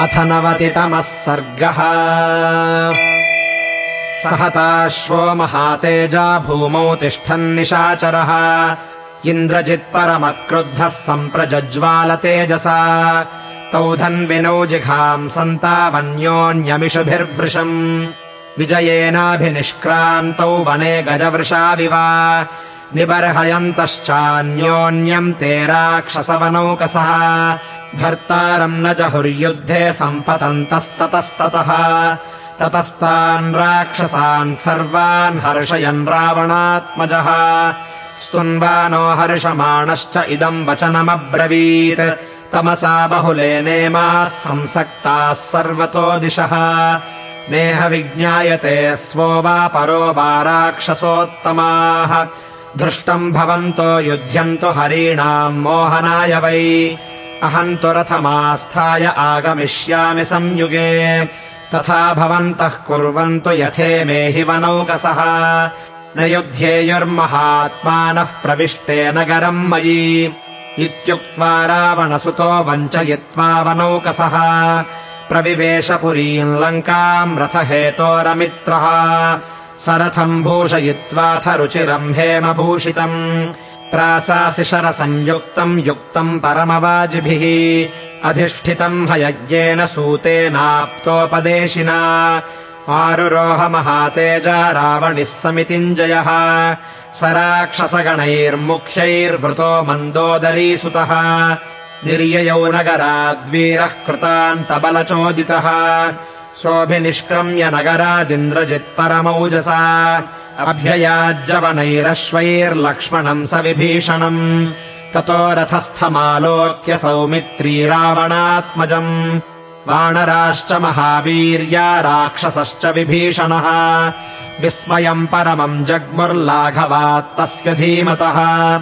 अथ नवतितमः सर्गः। सहताश्वो महातेजा भूमौ तिष्ठन्निशाचरः इन्द्रजित्परमक्रुद्धः सम्प्रजज्वालतेजसा। तौ धन्विनौ जिघाम् सन्तावन्योन्यमिषुभिर्भृशम्। विजयेनाभिनिष्क्रान्तौ वने गजवृषाविव। निबर्हयन्तश्चान्योन्यम् ते राक्षसवनौकसः भर्तारम् न जहुर्युद्धे सम्पतन्तस्ततस्ततः। ततस्तान् राक्षसान् सर्वान् हर्षयन् रावणात्मजः। स्तुन्वानो हर्षमाणश्च इदम् वचनमब्रवीत्। तमसा बहुलेनेमाः संसक्ताः सर्वतो दिशः। नेह विज्ञायते स्वो वा परो वा राक्षसोत्तमाः। धृष्टम् भवन्तो युध्यन्तु हरीणाम् मोहनाय वै अहम् तु रथमास्थाय आगमिष्यामि संयुगे। तथा भवन्तः कुर्वन्तु यथे मे हि वनौकसः। न युध्येयुर्महात्मानः प्रविष्टे नगरम् मयि। इत्युक्त्वा रावणसुतो वञ्चयित्वा वनौकसः। प्रविवेश पुरीम् लङ्काम् रथहेतोरमित्रः। स रथम् भूषयित्वाथ रुचिरम् हेमभूषितम् प्रासासि शरसंयुक्तम् युक्तम् परमवाजिभिः। अधिष्ठितम् हयज्ञेन सूतेनाप्तोपदेशिना। आरुरोह महातेजा रावणिः समितिञ्जयः। स राक्षसगणैर्मुख्यैर्वृतो मन्दोदरीसुतः। निर्ययौ नगराद्वीरः कृतान्तबलचोदितः। सोऽभिनिष्क्रम्य नगरादिन्द्रजित्परमौजसा अभ्ययाज्जवनैरश्वैर्लक्ष्मणम् स विभीषणम्। ततो रथस्थमालोक्य सौमित्री रावणात्मजम्। वानराश्च महावीर्या राक्षसश्च विभीषणः। विस्मयम् परमम् जग्मुर्लाघवात्तस्य धीमतः।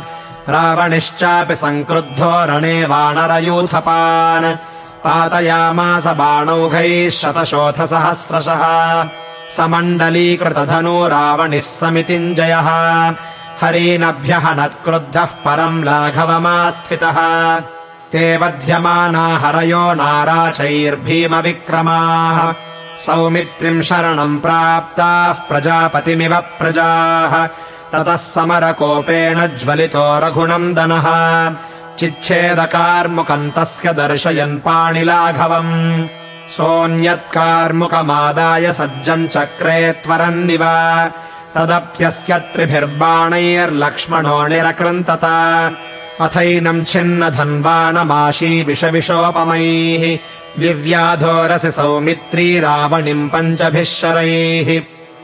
रावणिश्चापि सङ्क्रुद्धो रणे वानरयूथपान्। पातयामास बाणौघैः शतशोथसहस्रशः समण्डलीकृतधनु रावणिः समितिञ्जयः हरीनभ्यहनत्क्रुद्धः परम् लाघवमास्थितः। ते वध्यमाना हरयो नाराचैर्भीमविक्रमाः। सौमित्रिम् शरणम् प्राप्ताः प्रजापतिमिव प्रजाः। ततः समरकोपेन ज्वलितो रघुनन्दनः। चिच्छेदकार्मुकम् तस्य दर्शयन् पाणिलाघवम् सोऽन्यत्कार्मुकमादाय सज्जम् चक्रे त्वरन्निव तदप्यस्य त्रिभिर्बाणैर्लक्ष्मणो निरकृन्तत। अथैनम् छिन्नधन्वानमाशी विषविशोपमैः विव्याधोरसि सौमित्री रावणिम् पञ्चभिः शरैः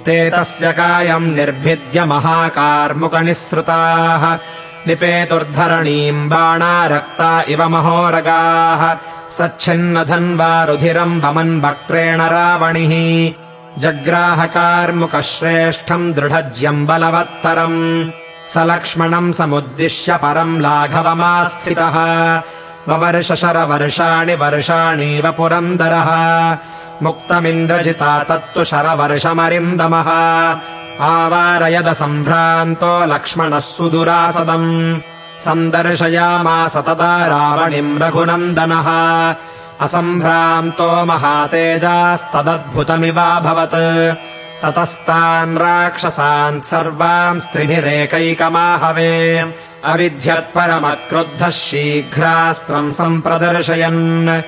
ते तस्य कायम् निर्भिद्य महाकार्मुकनिःसृताः। निपेतुर्धरणीम् बाणा रक्ता इव महोरगाः सच्छिन्नधन्वा रुधिरम् वमन् वक्त्रेण रावणिः। जग्राहकार्मुकः श्रेष्ठम् दृढज्यम् बलवत्तरम्। स लक्ष्मणम् समुद्दिश्य परम् लाघवमास्थितः। ववर्षशरवर्षाणि वर्षाणीव पुरन्दरः। मुक्तमिन्द्रजिता तत्तु शरवर्षमरिन्दमः। आवारयदसम्भ्रान्तो लक्ष्मणः सुदुरासदम् सन्दर्शयामास तदा रावणिम् रघुनन्दनः। असम्भ्रान्तो महातेजास्तदद्भुतमिवाभवत्। ततस्तान् राक्षसान् सर्वान् स्त्रिभिरेकैकमाहवे। अविध्यत्परमक्रुद्धः शीघ्रास्त्रम् सम्प्रदर्शयन्।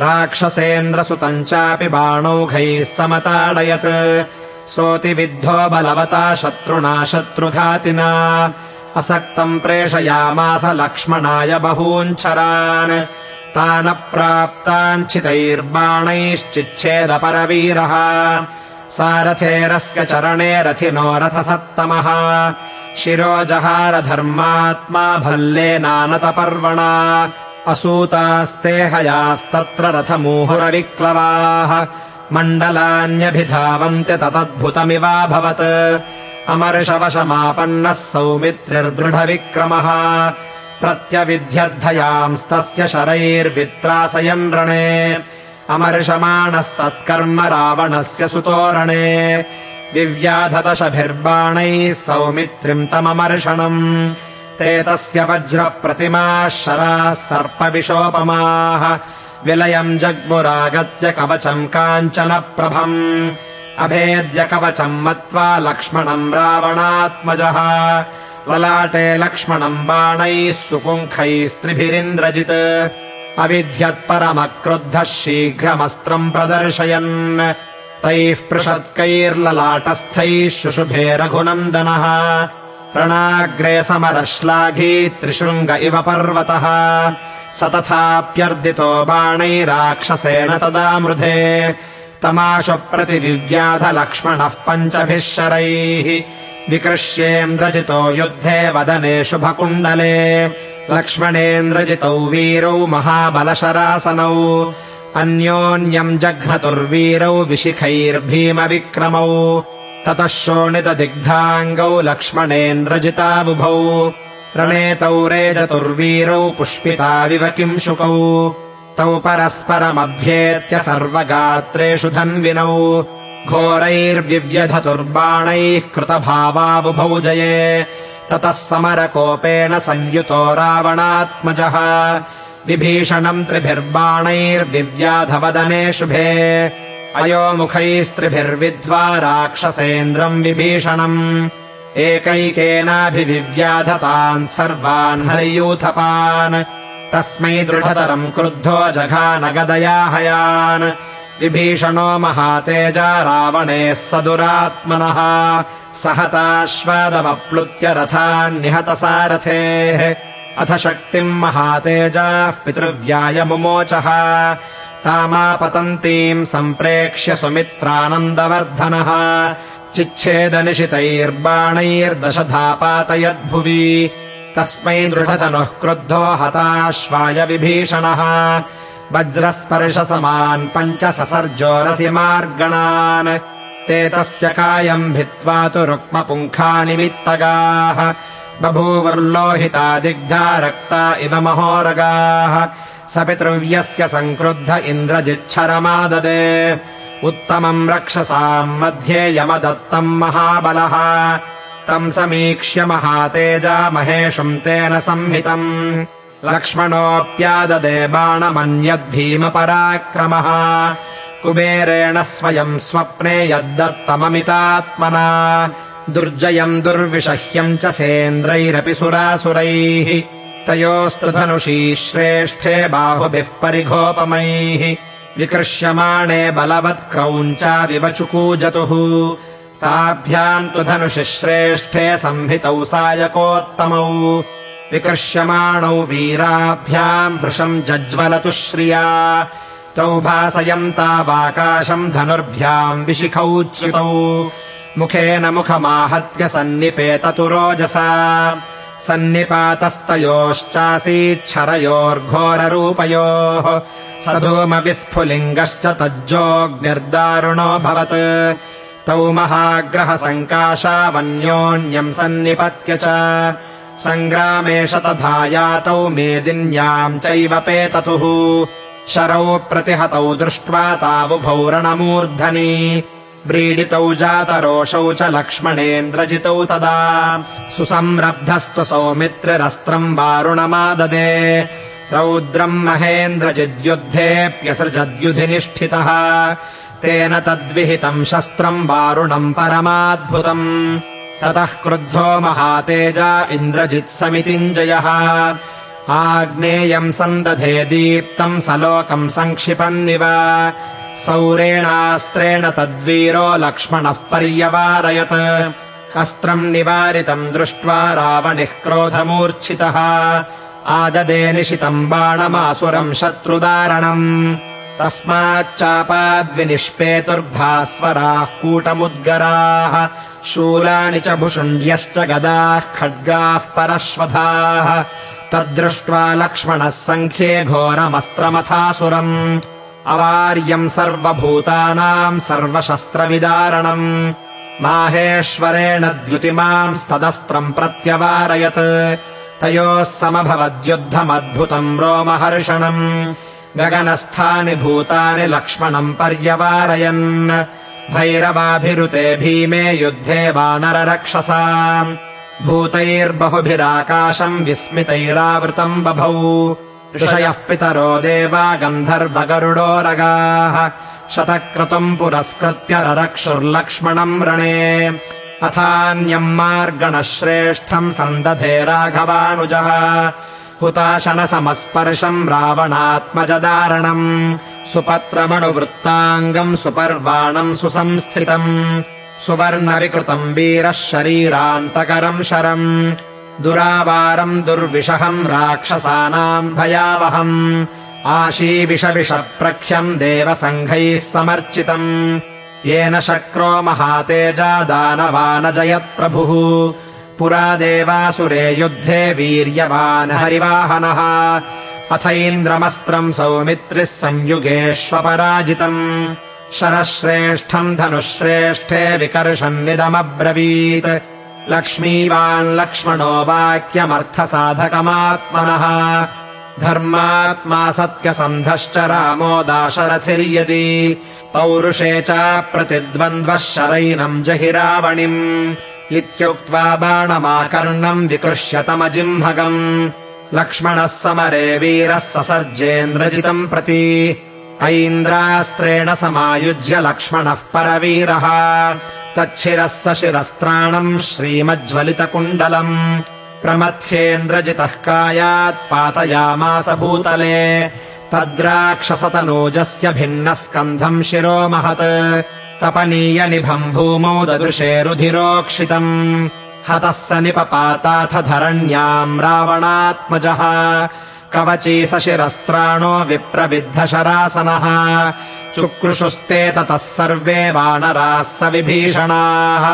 राक्षसेन्द्रसुतम् चापि बाणौघैः समताडयत्। सोऽतिविद्धो बलवता शत्रुणा शत्रुघातिना असक्तम् प्रेषयामास लक्ष्मणाय बहूञ्छरान्। तानप्राप्ताञ्छितैर्बाणैश्चिच्छेदपरवीरः सारथेरस्य चरणे रथिनो रथसत्तमः। शिरोजहारधर्मात्मा भल्लेनानतपर्वणा असूतास्ते हयास्तत्र रथमूहुरविक्लवाः। मण्डलान्यभिधावन्ति ततद्भुतमिवाभवत् अमर्षवशमापन्नः सौमित्रिर्दृढविक्रमः। प्रत्यविध्यर्थयाम्स्तस्य शरैर्वित्रासयन् रणे। अमर्षमाणस्तत्कर्म रावणस्य सुतोरणे। विव्याधदशभिर्बाणैः सौमित्रिम् तममर्षणम्। ते तस्य वज्रप्रतिमाः शराः सर्पविशोपमाः। विलयम् जग्मुरागत्य कवचम् काञ्चनप्रभम् अभेद्य कवचम् मत्वा लक्ष्मणम् रावणात्मजः। ललाटे लक्ष्मणम् बाणैः सुपुङ्खैस्त्रिभिरिन्द्रजित्। अविध्यत्परमक्रुद्धः शीघ्रमस्त्रम् प्रदर्शयन्। तैः पृषत्कैर्ललाटस्थैः शुशुभे रघुनन्दनः। प्रणाग्रे समरश्लाघी त्रिशृङ्ग इव पर्वतः। स तथाप्यर्दितो बाणैराक्षसेन तदा मृधे तमाशु प्रतिविव्याध लक्ष्मणः पञ्चभिः शरैः। विकृष्येन्द्रजितो युद्धे वदने शुभकुण्डले। लक्ष्मणेन्द्रजितौ वीरौ महाबलशरासनौ। अन्योन्यम् जघ्नतुर्वीरौ विशिखैर्भीमविक्रमौ। ततः शोणितदिग्धाङ्गौ लक्ष्मणेन्द्रजिताबुभौ। रणेतौ रेजतुर्वीरौ पुष्पिताविव किंशुकौ तौ परस्परमभ्येत्य सर्वगात्रेषु धन्विनौ घोरैर्विव्यधतुर्बाणैः कृतभावाबुभौ जये। ततः समरकोपेन संयुतो रावणात्मजः। विभीषणम् त्रिभिर्बाणैर्विव्याधवदने शुभे अयोमुखैस्त्रिभिर्विद्ध्वा राक्षसेन्द्रम् विभीषणम्। एकैकेनाभिविव्याधतान् सर्वान् हर्यूथपान् तस्मै दृढतरम् क्रुद्धो जघानगदया हयान् विभीषणो महातेजा रावणेः स दुरात्मनः सहताश्वादमप्लुत्य रथान्निहतसारथेः। अथ शक्तिम् महातेजाः पितृव्याय मुमोचः। तामापतन्तीम् सम्प्रेक्ष्य सुमित्रानन्दवर्धनः। चिच्छेदनिशितैर्बाणैर्दशधापातयद्भुवि तस्मै दृढतनुः क्रुद्धो हताश्वाय विभीषणः। वज्रस्पर्शसमान् पञ्च ससर्जोरसि मार्गणान् ते तस्य कायम् भित्त्वा तु रुक्मपुङ्खानि वित्तगाः बभूवुर्लोहिता दिग्धा रक्ता इव महोरगाः। स पितृव्यस्य सङ्क्रुद्ध इन्द्रजिच्छरमाददे। उत्तमम् रक्षसाम् मध्ये यमदत्तम् महाबलः तम् समीक्ष्य महातेजा महेशम् तेन संहितम्। लक्ष्मणोऽप्याददे बाणमन्यद्भीमपराक्रमः। कुबेरेण स्वयम् स्वप्ने यद्दत्तममितात्मना। दुर्जयम् दुर्विषह्यम् च सेन्द्रैरपि सुरासुरैः। तयोस्तु धनुषी श्रेष्ठे बाहुभिः परिघोपमैः। विकृष्यमाणे बलवत्क्रौञ्चाविवचुकूजतुः ताभ्याम् तु धनुषि श्रेष्ठे संहितौ सायकोत्तमौ। विकृष्यमाणौ वीराभ्याम् वृषम् जज्वलतु श्रिया। तौ भासयन्तावाकाशम् धनुर्भ्याम् विशिखौच्युतौ। मुखेन मुखमाहत्य सन्निपेततु रोजसा। सन्निपातस्तयोश्चासीच्छरयोर्घोररूपयोः। स धूमविस्फुलिङ्गश्च तज्जोऽग्निर्दारुणोऽभवत् तौ महाग्रहसङ्काशावन्योन्यम् सन्निपत्य च सङ्ग्रामे शतधा यातौ मेदिन्याम् चैव पेततुः शरौ प्रतिहतौ दृष्ट्वा तावुभौ रणमूर्धनि व्रीडितौ जातरोषौ च लक्ष्मणेन्द्रजितौ तदा सुसंरब्धस्तु सौमित्रिरस्त्रम् वारुणमाददे रौद्रम् महेन्द्रजिद्युद्धेऽप्यसृजद्युधिनिष्ठितः तेन तद्विहितम् शस्त्रम् वारुणम् परमाद्भुतम्। ततः क्रुद्धो महातेजा इन्द्रजित्समितिञ्जयः आग्नेयम् सन्दधे दीप्तम् सलोकम् सङ्क्षिपन्निव सौरेणास्त्रेण तद्वीरो लक्ष्मणः पर्यवारयत्। अस्त्रम् निवारितम् दृष्ट्वा रावणिः क्रोधमूर्च्छितः। आददे निशितम् बाणमासुरम् शत्रुदारणम् तस्माच्चापाद्विनिष्पेतुर्भास्वराः कूटमुद्गराः शूलानि च भुषुण्ड्यश्च गदाः खड्गाः परश्वधाः। तद्दृष्ट्वा लक्ष्मणः सङ्ख्ये घोरमस्त्रमथासुरम्। अवार्यम् सर्वभूतानाम् सर्वशस्त्रविदारणम्। माहेश्वरेण द्युतिमांस्तदस्त्रम् प्रत्यवारयत्। तयोः समभवद्युद्धमद्भुतम् रोमहर्षणम् गगनस्थानि भूतानि लक्ष्मणम् पर्यवारयन्। भैरवाभिरुते भीमे युद्धे वानररक्षसा। भूतैर्बहुभिराकाशम् विस्मितैरावृतम् बभौ। ऋषयः पितरो देवा गन्धर्वगरुडोरगाः। शतक्रतुम् पुरस्कृत्य ररक्षुर्लक्ष्मणम् रणे। अथान्यम् मार्गणः श्रेष्ठम् सन्दधे राघवानुजः हुताशनसमस्पर्शम् रावणात्मजदारणम् सुपत्रमणुवृत्ताङ्गम् सुपर्वाणम् सुसंस्थितम् सुवर्णविकृतम् वीरः शरीरान्तकरम् शरम् दुरावारम् दुर्विषहम् राक्षसानाम् भयावहम् आशीविषविषप्रख्यम् देवसङ्घैः समर्चितम् येन शक्रो महातेजा दानवानजयत्प्रभुः पुरा देवासुरे युद्धे वीर्यवान् हरिवाहनः। अथैन्द्रमस्त्रम् सौमित्रिः संयुगेष्वपराजितम्। शरश्रेष्ठम् धनुश्रेष्ठे विकर्षन्निदमब्रवीत् लक्ष्मीवान् लक्ष्मणो वाक्यमर्थसाधकमात्मनः। धर्मात्मा सत्यसन्धश्च रामो दाशरथिर्यदि। पौरुषे च प्रतिद्वन्द्वः शरैनम् जहि रावणिम् इत्युक्त्वा बाणमाकर्णम् विकृष्यतमजिह्मगम् लक्ष्मणः समरे वीरः ससर्जेन्द्रजितम् प्रति। ऐन्द्रास्त्रेण समायुज्य लक्ष्मणः परवीरः। तच्छिरः सशिरस्त्राणम् श्रीमज्ज्वलितकुण्डलम्। प्रमथ्येन्द्रजितः कायात् पातयामास भूतले। तद्राक्षसतनूजस्य भिन्नः स्कन्धम् शिरो महत् तपनीयनिभम् भूमौ ददृशे रुधिरोक्षितम्। हतः स निपपाताथ धरण्याम् रावणात्मजः। कवची सशिरस्त्राणो विप्रविद्धशरासनः। चुक्रुषुस्ते ततः सर्वे वानराः स विभीषणाः।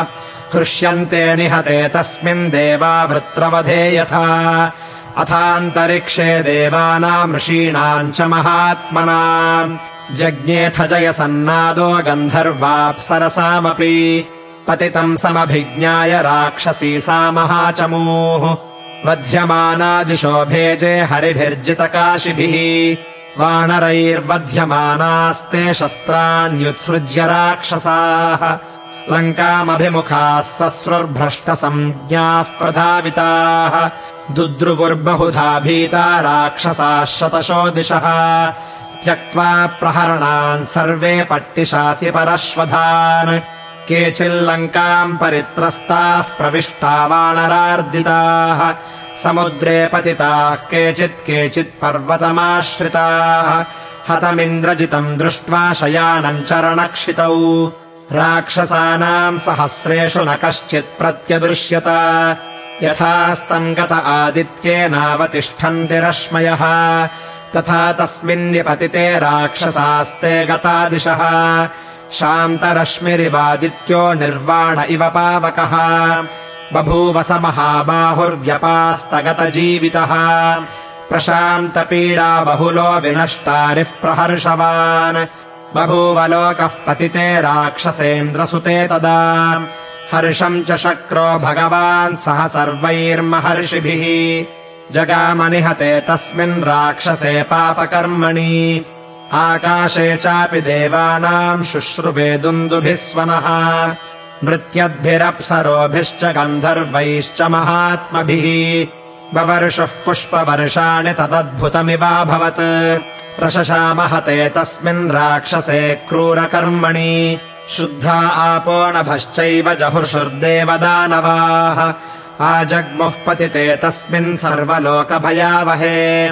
हृष्यन्ते निहते तस्मिन् देवा वृत्रवधे यथा। अथान्तरिक्षे देवानाम् ऋषीणाम् च महात्मना जज्ञेथ जयसन्नादो गन्धर्वाप्सरसामपि पतितम् समभिज्ञाय राक्षसी सा महाचमूः वध्यमानादिशो भेजे हरिभिर्जितकाशिभिः वानरैर्बध्यमानास्ते शस्त्राण्युत्सृज्य राक्षसाः। लङ्कामभिमुखाः सस्रुर्भ्रष्टसंज्ञाः प्रधाविताः। दुद्रुवुर्बहुधा भीता राक्षसाः शतशो दिशः त्यक्त्वा प्रहरणान् सर्वे पट्टिशासि परश्वधान्। केचिल्लङ्काम् परित्रस्ताः प्रविष्टा वानरार्दिताः समुद्रे पतिताः केचित् केचित् पर्वतमाश्रिताः। हतमिन्द्रजितम् दृष्ट्वा शयानम् चरणक्षितौ। राक्षसानाम् सहस्रेषु न कश्चित् प्रत्यदृश्यत। यथास्तम् गत आदित्येनावतिष्ठन्ति रश्मयः तथा तस्मिन्निपतिते राक्षसास्ते गतादिशः। शान्तरश्मिरिवादित्यो निर्वाण इव पावकः। बभूव स महाबाहुर्व्यपास्तगतजीवितः। प्रशान्तपीडा बहुलो विनष्टारिः प्रहर्षवान्। बभूव लोकः पतिते राक्षसेन्द्रसुते तदा। हर्षम् च शक्रो भगवान् सह सर्वैर्महर्षिभिः जगामनिहते तस्मिन् राक्षसे पापकर्मणि। आकाशे चापि देवानाम् शुश्रुवे दुन्दुभिः स्वनः। नृत्यद्भिरप्सरोभिश्च गन्धर्वैश्च महात्मभिः। बवर्षुः पुष्पवर्षाणि तदद्भुतमिवाभवत्। प्रशशामहते तस्मिन् राक्षसे क्रूरकर्मणि। शुद्धा आपो नभश्चैव जहुषुर्देवदानवाः आजग्मुः पतिते तस्मिन् सर्वलोकभयावहे।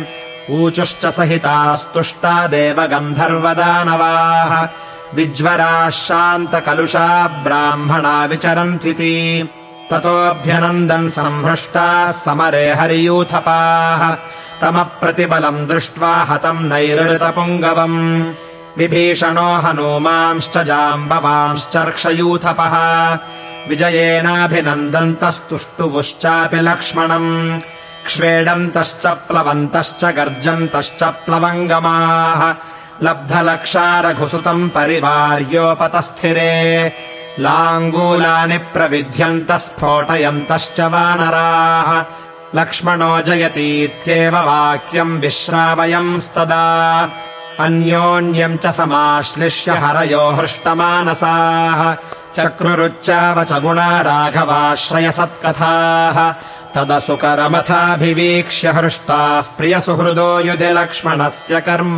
ऊचुश्च सहितास्तुष्टा देवगन्धर्वदानवाः। विज्वराः शान्तकलुषा ब्राह्मणा विचरन्त्विति। ततोऽभ्यनन्दन् सम्भ्रष्टाः समरे हरियूथपाः। तमप्रतिबलम् दृष्ट्वा हतम् नैरृतपुङ्गवम्। विभीषणो हनूमांश्च जाम्बवांश्चर्क्षयूथपः विजयेनाभिनन्दन्तस्तुष्टुवुश्चापि लक्ष्मणम्। क्ष्वेडन्तश्च प्लवन्तश्च गर्जन्तश्च प्लवङ्गमाः। लब्धलक्षारघुसुतम् परिवार्योपतस्थिरे। लाङ्गूलानि प्रविध्यन्तः स्फोटयन्तश्च वानराः। लक्ष्मणो जयतीत्येव वाक्यम् विश्रावयंस्तदा अन्योन्यम् च समाश्लिष्य हरयो हृष्टमानसाः चक्रुरुच्चावच गुणा राघवाश्रयसत्कथाः तदसुकरमथाभिवीक्ष्य हृष्टाः प्रियसुहृदो युधि लक्ष्मणस्य कर्म।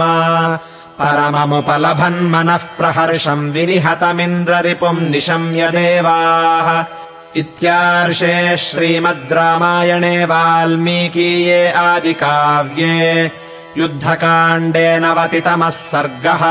परममुपलभन् मनः प्रहर्षम् विनिहतमिन्द्ररिपुम् निशम्य देवाः। इत्यार्षे श्रीमद् रामायणे वाल्मीकीये आदिकाव्ये युद्धकाण्डे नवतितमः सर्गः